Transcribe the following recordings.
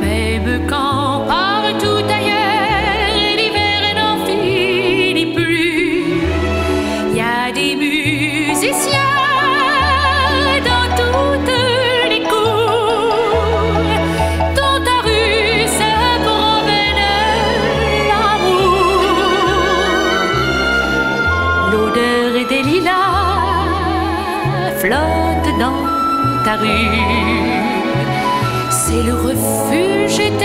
Même quand partout ailleurs, l'hiver n'en finit plus. Il y a des musiciens dans toutes les cours. Dans ta rue se promène l'amour. L'odeur des lilas flotte dans ta rue. C'est le refuge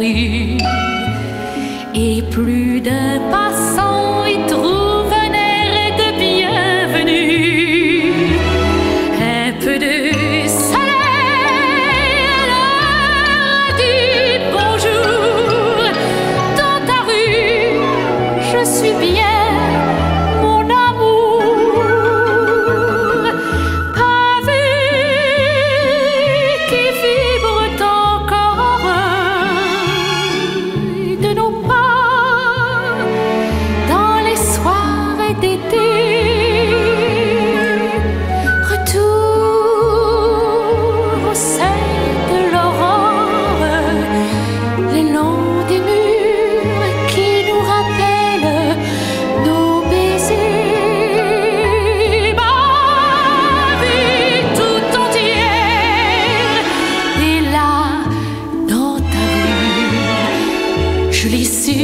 et plus d'un passant y trouve Retour au sein de l'aurore, les long des murs qui nous rappellent nos baisers. Ma vie tout entière Et là dans ta vue. Je l'ai su.